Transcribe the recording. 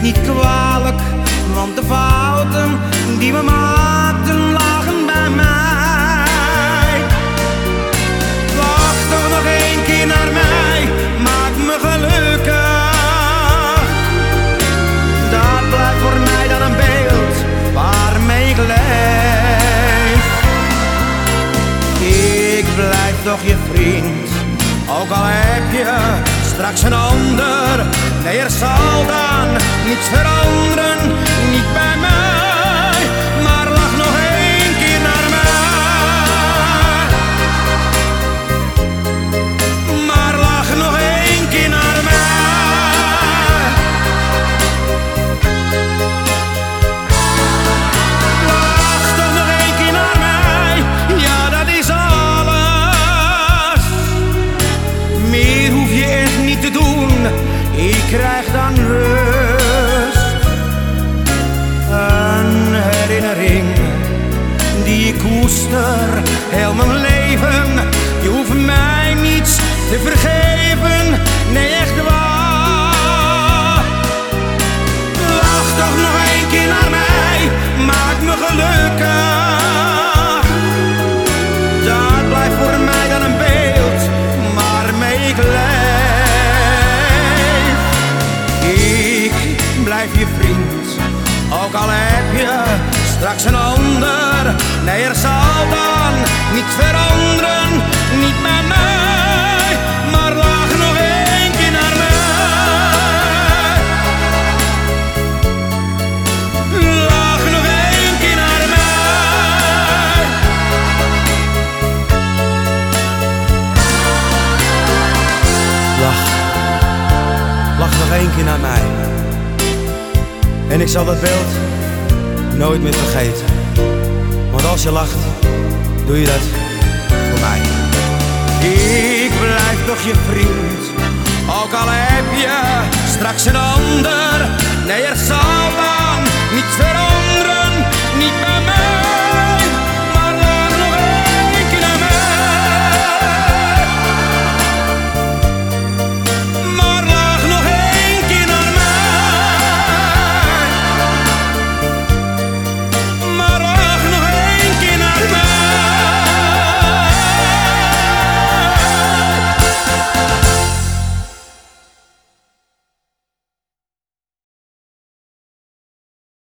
dit niet kwalijk, want de fouten die we maakten lagen bij mij. Wacht toch nog één keer naar mij, maak me gelukkig. Dat blijft voor mij dan een beeld waarmee ik leef. Ik blijf toch je vriend, ook al heb je straks een ander. Nee, er zal dan niets veranderen, heel mijn leven. Je hoeft mij niets te vergeven, nee echt waar. Lach toch nog één keer naar mij, maak me gelukkig. Dat blijft voor mij dan een beeld waarmee ik leef. Ik blijf je vriend, ook al heb je straks een lach nog één keer naar mij. En ik zal dat beeld nooit meer vergeten. Want als je lacht, doe je dat voor mij. Ik blijf toch je vriend, ook al heb je straks een ander.